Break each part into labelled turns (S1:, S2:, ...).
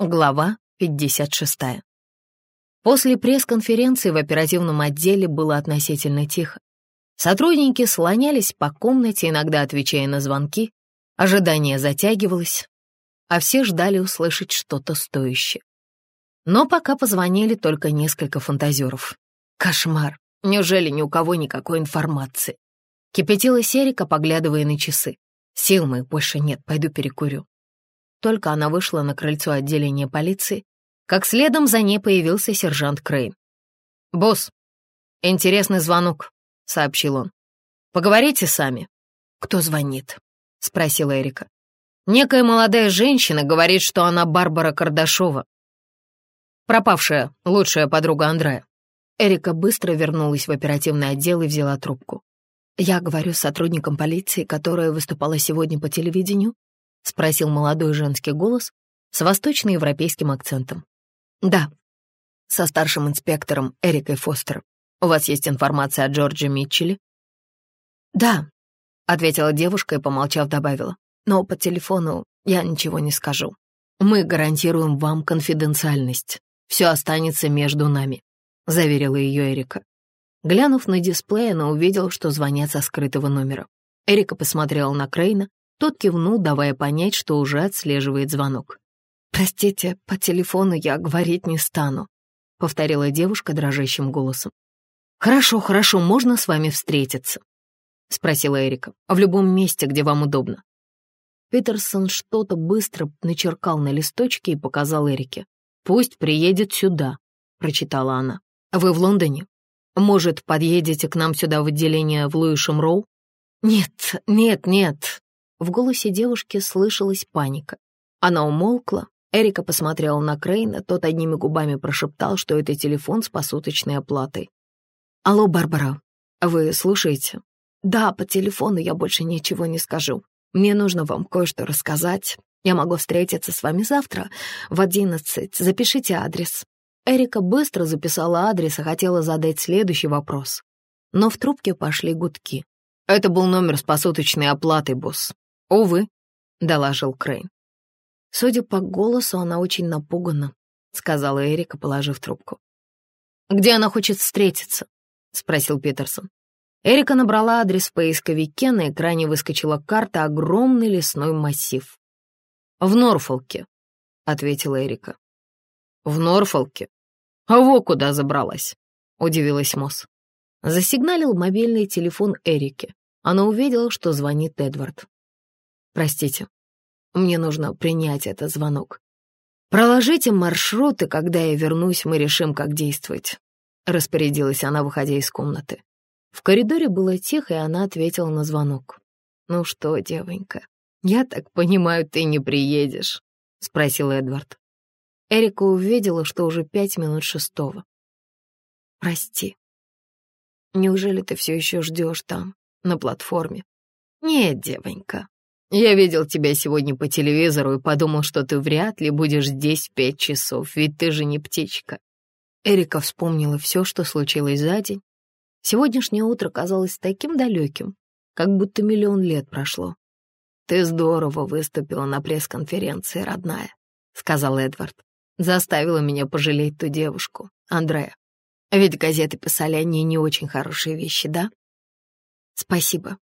S1: Глава 56. После пресс-конференции в оперативном отделе было относительно тихо. Сотрудники слонялись по комнате, иногда отвечая на звонки. Ожидание затягивалось, а все ждали услышать что-то стоящее. Но пока позвонили только несколько фантазеров. Кошмар. Неужели ни у кого никакой информации? Кипятила Серика, поглядывая на часы. Сил моих больше нет, пойду перекурю. Только она вышла на крыльцо отделения полиции, как следом за ней появился сержант Крейн. «Босс, интересный звонок», — сообщил он. «Поговорите сами». «Кто звонит?» — спросила Эрика. «Некая молодая женщина говорит, что она Барбара Кардашова, пропавшая лучшая подруга Андрея». Эрика быстро вернулась в оперативный отдел и взяла трубку. «Я говорю с сотрудником полиции, которая выступала сегодня по телевидению — спросил молодой женский голос с восточноевропейским акцентом. «Да, со старшим инспектором Эрикой Фостер. У вас есть информация о Джорджи Митчелле?» «Да», — ответила девушка и, помолчав, добавила. «Но по телефону я ничего не скажу. Мы гарантируем вам конфиденциальность. Все останется между нами», — заверила ее Эрика. Глянув на дисплей, она увидела, что звонят со скрытого номера. Эрика посмотрела на Крейна, тот кивнул, давая понять, что уже отслеживает звонок. «Простите, по телефону я говорить не стану», — повторила девушка дрожащим голосом. «Хорошо, хорошо, можно с вами встретиться?» — спросила Эрика. «В любом месте, где вам удобно». Питерсон что-то быстро начеркал на листочке и показал Эрике. «Пусть приедет сюда», — прочитала она. «Вы в Лондоне? Может, подъедете к нам сюда в отделение в Луишем Роу?» «Нет, нет, нет», в голосе девушки слышалась паника. Она умолкла. Эрика посмотрела на Крейна, тот одними губами прошептал, что это телефон с посуточной оплатой. «Алло, Барбара, вы слушаете?» «Да, по телефону я больше ничего не скажу. Мне нужно вам кое-что рассказать. Я могу встретиться с вами завтра в одиннадцать. Запишите адрес». Эрика быстро записала адрес и хотела задать следующий вопрос. Но в трубке пошли гудки. «Это был номер с посуточной оплатой, босс. «Увы», — доложил Крейн. «Судя по голосу, она очень напугана», — сказала Эрика, положив трубку. «Где она хочет встретиться?» — спросил Питерсон. Эрика набрала адрес в поисковике, на экране выскочила карта «Огромный лесной массив». «В Норфолке», — ответила Эрика. «В Норфолке? А во куда забралась?» — удивилась Мосс. Засигналил мобильный телефон Эрики. Она увидела, что звонит Эдвард. Простите, мне нужно принять этот звонок. Проложите маршрут, и когда я вернусь, мы решим, как действовать», — распорядилась она, выходя из комнаты. В коридоре было тихо, и она ответила на звонок. «Ну что, девонька, я так понимаю, ты не приедешь?» — спросил Эдвард. Эрика увидела, что уже пять минут шестого. «Прости. Неужели ты все еще ждешь там, на платформе?» «Нет, девонька, я видел тебя сегодня по телевизору и подумал, что ты вряд ли будешь здесь пять часов, ведь ты же не птичка». Эрика вспомнила все, что случилось за день. Сегодняшнее утро казалось таким далеким, как будто миллион лет прошло. «Ты здорово выступила на пресс-конференции, родная», — сказал Эдвард. «Заставила меня пожалеть ту девушку, Андрея. Ведь газеты писали о ней не очень хорошие вещи, да?» «Спасибо.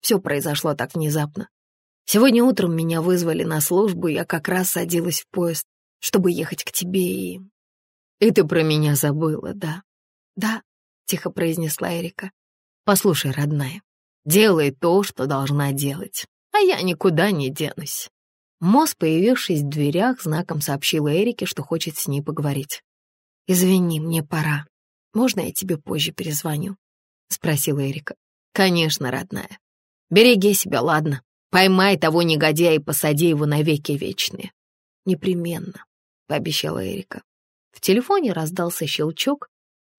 S1: Все произошло так внезапно. Сегодня утром меня вызвали на службу, я как раз садилась в поезд, чтобы ехать к тебе и... И ты про меня забыла, да? Да, тихо произнесла Эрика. Послушай, родная, делай то, что должна делать, а я никуда не денусь. Мосс, появившись в дверях, знаком сообщила Эрике, что хочет с ней поговорить. «Извини, мне пора. Можно я тебе позже перезвоню?» — спросила Эрика. «Конечно, родная. Береги себя, ладно?» Поймай того негодяя и посади его навеки вечные. Непременно, — пообещала Эрика. В телефоне раздался щелчок,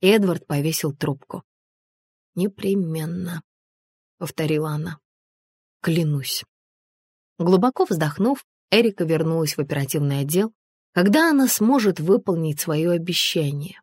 S1: и Эдвард повесил трубку. «Непременно», — повторила она. «Клянусь». Глубоко вздохнув, Эрика вернулась в оперативный отдел, когда она сможет выполнить свое обещание.